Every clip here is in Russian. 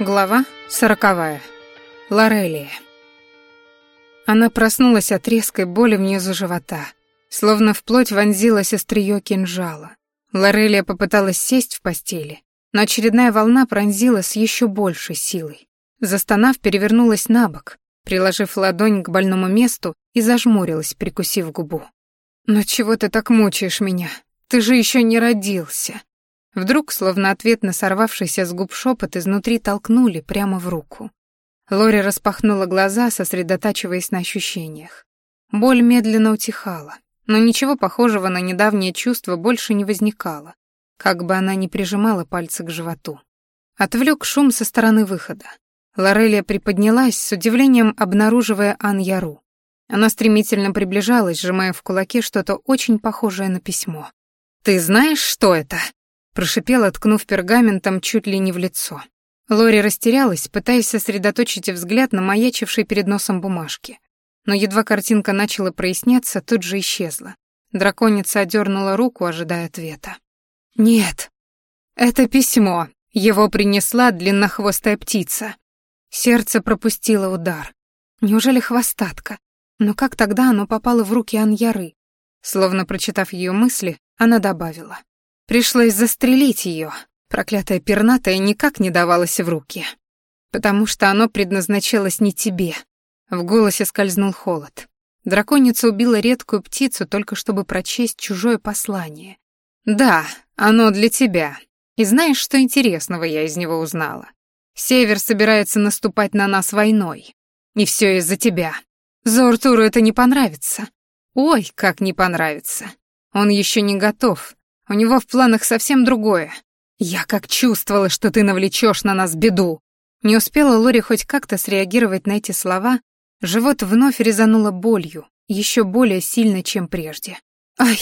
Глава сороковая. Лорелия. Она проснулась от резкой боли внизу живота, словно вплоть вонзилась острие кинжала. Лорелия попыталась сесть в постели, но очередная волна пронзила с еще большей силой. Застонав, перевернулась на бок, приложив ладонь к больному месту и зажмурилась, прикусив губу. «Но чего ты так мучаешь меня? Ты же еще не родился!» Вдруг, словно ответ на сорвавшийся с губ шепот, изнутри толкнули прямо в руку. Лори распахнула глаза, сосредотачиваясь на ощущениях. Боль медленно утихала, но ничего похожего на недавнее чувство больше не возникало, как бы она ни прижимала пальцы к животу. Отвлек шум со стороны выхода. Лорелия приподнялась, с удивлением обнаруживая Ан-Яру. Она стремительно приближалась, сжимая в кулаке что-то очень похожее на письмо. «Ты знаешь, что это?» Прошипела, ткнув пергаментом чуть ли не в лицо. Лори растерялась, пытаясь сосредоточить взгляд на маячившей перед носом бумажке. Но едва картинка начала проясняться, тут же исчезла. Драконица одернула руку, ожидая ответа. «Нет, это письмо. Его принесла длиннохвостая птица». Сердце пропустило удар. Неужели хвостатка? Но как тогда оно попало в руки Аньяры? Словно прочитав ее мысли, она добавила. Пришлось застрелить ее. Проклятая пернатая никак не давалась в руки. Потому что оно предназначалось не тебе. В голосе скользнул холод. Драконица убила редкую птицу только чтобы прочесть чужое послание. Да, оно для тебя. И знаешь, что интересного я из него узнала? Север собирается наступать на нас войной. И все из-за тебя. Зортуру это не понравится. Ой, как не понравится. Он еще не готов, у него в планах совсем другое. Я как чувствовала, что ты навлечешь на нас беду. Не успела Лори хоть как-то среагировать на эти слова, живот вновь резануло болью, еще более сильно, чем прежде. Ай!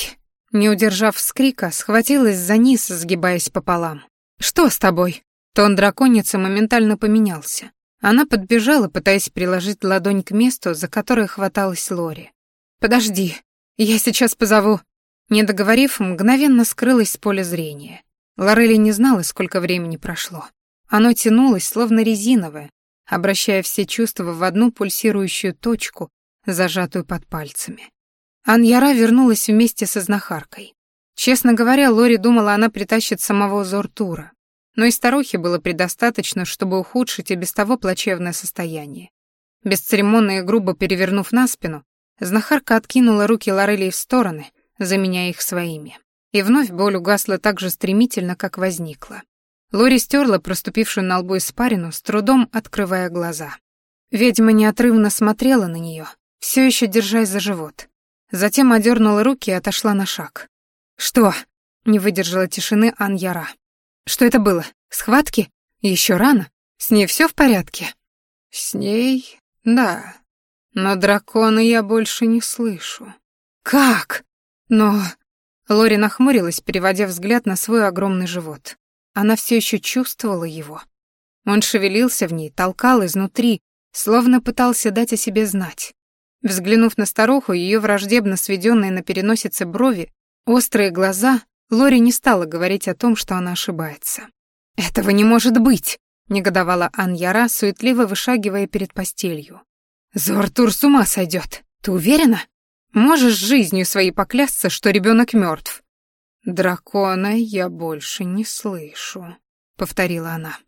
Не удержав вскрика, схватилась за низ, сгибаясь пополам. «Что с тобой?» Тон драконицы моментально поменялся. Она подбежала, пытаясь приложить ладонь к месту, за которое хваталась Лори. «Подожди, я сейчас позову...» Не договорив, мгновенно скрылась с поля зрения. Лорели не знала, сколько времени прошло. Оно тянулось, словно резиновое, обращая все чувства в одну пульсирующую точку, зажатую под пальцами. Аньяра вернулась вместе со знахаркой. Честно говоря, Лори думала, она притащит самого Зортура. Но и старухи было предостаточно, чтобы ухудшить и без того плачевное состояние. Бесцеремонно и грубо перевернув на спину, знахарка откинула руки Лорелии в стороны — заменяя их своими. И вновь боль угасла так же стремительно, как возникла. Лори стерла проступившую на лбу испарину, с трудом открывая глаза. Ведьма неотрывно смотрела на нее, все еще держась за живот. Затем одернула руки и отошла на шаг. «Что?» — не выдержала тишины Аньяра. «Что это было? Схватки? Еще рано? С ней все в порядке?» «С ней? Да. Но дракона я больше не слышу». «Как?» Но... Лори нахмурилась, переводя взгляд на свой огромный живот. Она все еще чувствовала его. Он шевелился в ней, толкал изнутри, словно пытался дать о себе знать. Взглянув на старуху, ее враждебно сведенные на переносице брови, острые глаза, Лори не стала говорить о том, что она ошибается. «Этого не может быть!» — негодовала Аньяра, суетливо вышагивая перед постелью. «Зортур с ума сойдет. Ты уверена?» Можешь жизнью своей поклясться, что ребенок мертв. Дракона я больше не слышу, повторила она.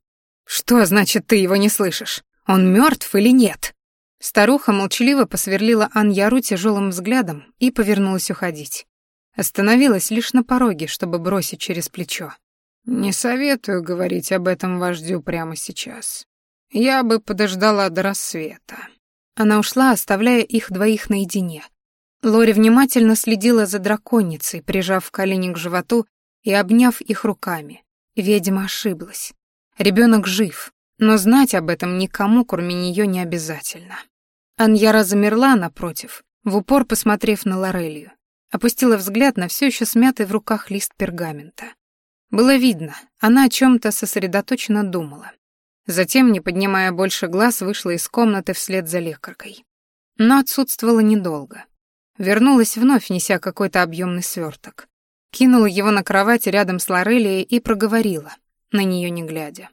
Что значит ты его не слышишь? Он мертв или нет? Старуха молчаливо посверлила Аньяру тяжелым взглядом и повернулась уходить. Остановилась лишь на пороге, чтобы бросить через плечо. «Не советую говорить об этом вождю прямо сейчас. Я бы подождала до рассвета». Она ушла, оставляя их двоих наедине. Лори внимательно следила за драконицей, прижав колени к животу и обняв их руками. Ведьма ошиблась. Ребенок жив, но знать об этом никому, кроме нее, не обязательно. Аньяра замерла напротив, в упор посмотрев на Лорелью. Опустила взгляд на все еще смятый в руках лист пергамента. Было видно, она о чем-то сосредоточенно думала. Затем, не поднимая больше глаз, вышла из комнаты вслед за лекаркой. Но отсутствовала недолго. Вернулась вновь, неся какой-то объемный сверток. Кинула его на кровать рядом с Лорелией и проговорила, на нее не глядя.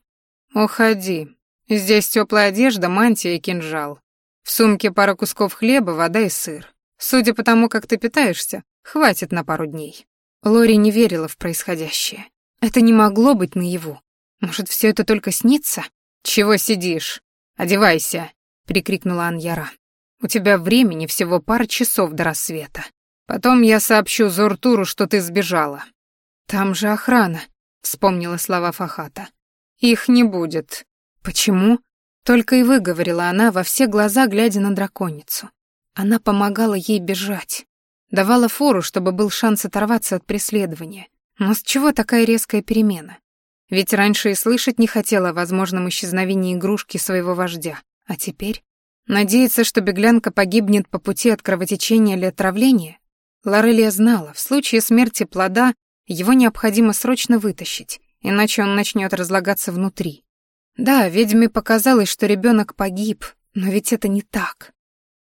«Уходи, Здесь теплая одежда, мантия и кинжал. В сумке пара кусков хлеба, вода и сыр. Судя по тому, как ты питаешься, хватит на пару дней». Лори не верила в происходящее. Это не могло быть наяву. Может, все это только снится? «Чего сидишь? Одевайся!» — прикрикнула Аньяра. «У тебя времени всего пара часов до рассвета. Потом я сообщу Зортуру, что ты сбежала». «Там же охрана», — вспомнила слова Фахата. «Их не будет». «Почему?» — только и выговорила она во все глаза, глядя на драконицу. Она помогала ей бежать. Давала фору, чтобы был шанс оторваться от преследования. Но с чего такая резкая перемена? Ведь раньше и слышать не хотела о возможном исчезновении игрушки своего вождя. А теперь? Надеется, что беглянка погибнет по пути от кровотечения или отравления? Лорелия знала, в случае смерти плода его необходимо срочно вытащить, иначе он начнет разлагаться внутри. Да, ведьме показалось, что ребенок погиб, но ведь это не так.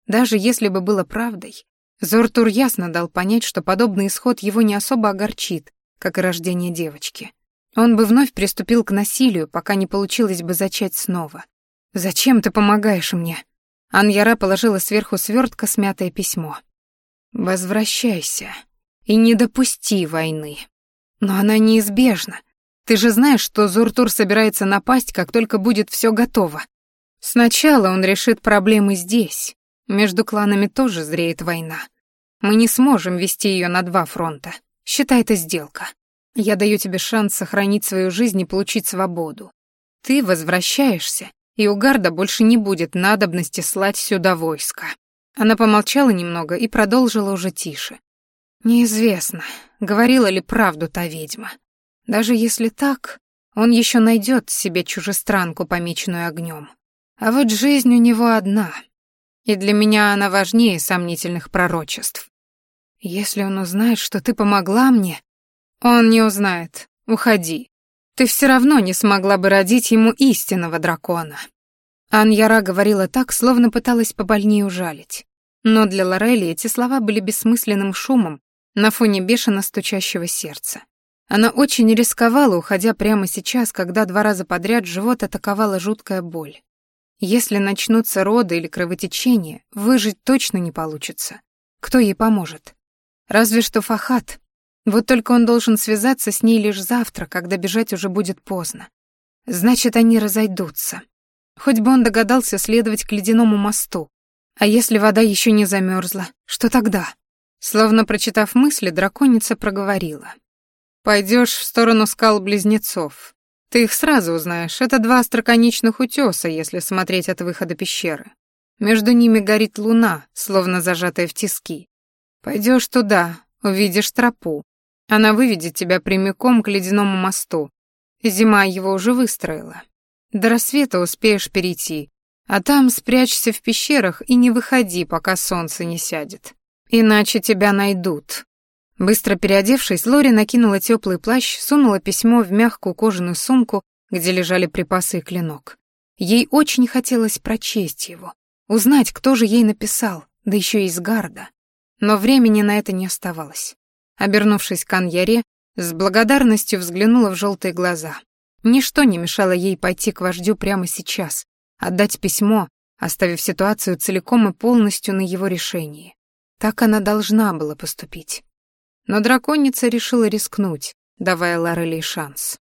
Даже если бы было правдой, Зортур ясно дал понять, что подобный исход его не особо огорчит, как и рождение девочки. Он бы вновь приступил к насилию, пока не получилось бы зачать снова. «Зачем ты помогаешь мне?» Аньяра положила сверху свертка смятое письмо. «Возвращайся и не допусти войны. Но она неизбежна. Ты же знаешь, что Зуртур собирается напасть, как только будет все готово. Сначала он решит проблемы здесь. Между кланами тоже зреет война. Мы не сможем вести ее на два фронта. Считай это сделка. Я даю тебе шанс сохранить свою жизнь и получить свободу. Ты возвращаешься, и у Гарда больше не будет надобности слать сюда войска». Она помолчала немного и продолжила уже тише. «Неизвестно, говорила ли правду та ведьма. Даже если так, он еще найдет себе чужестранку, помеченную огнем. А вот жизнь у него одна, и для меня она важнее сомнительных пророчеств. Если он узнает, что ты помогла мне, «Он не узнает. Уходи. Ты все равно не смогла бы родить ему истинного дракона». Аньяра говорила так, словно пыталась побольнее ужалить. Но для Лорели эти слова были бессмысленным шумом на фоне бешено стучащего сердца. Она очень рисковала, уходя прямо сейчас, когда два раза подряд живот атаковала жуткая боль. Если начнутся роды или кровотечение, выжить точно не получится. Кто ей поможет? Разве что Фахат, вот только он должен связаться с ней лишь завтра, когда бежать уже будет поздно. Значит, они разойдутся. Хоть бы он догадался следовать к ледяному мосту. А если вода еще не замерзла, что тогда? Словно прочитав мысли, драконица проговорила. Пойдешь в сторону скал-близнецов. Ты их сразу узнаешь. Это два остроконечных утеса, если смотреть от выхода пещеры. Между ними горит луна, словно зажатая в тиски. Пойдешь туда, увидишь тропу. Она выведет тебя прямиком к ледяному мосту. Зима его уже выстроила. До рассвета успеешь перейти, а там спрячься в пещерах и не выходи, пока солнце не сядет. Иначе тебя найдут. Быстро переодевшись, Лори накинула теплый плащ, сунула письмо в мягкую кожаную сумку, где лежали припасы и клинок. Ей очень хотелось прочесть его, узнать, кто же ей написал, да еще и из гарда. Но времени на это не оставалось. Обернувшись к Аньяре, с благодарностью взглянула в желтые глаза. Ничто не мешало ей пойти к вождю прямо сейчас, отдать письмо, оставив ситуацию целиком и полностью на его решении. Так она должна была поступить. Но драконица решила рискнуть, давая Лорелей шанс.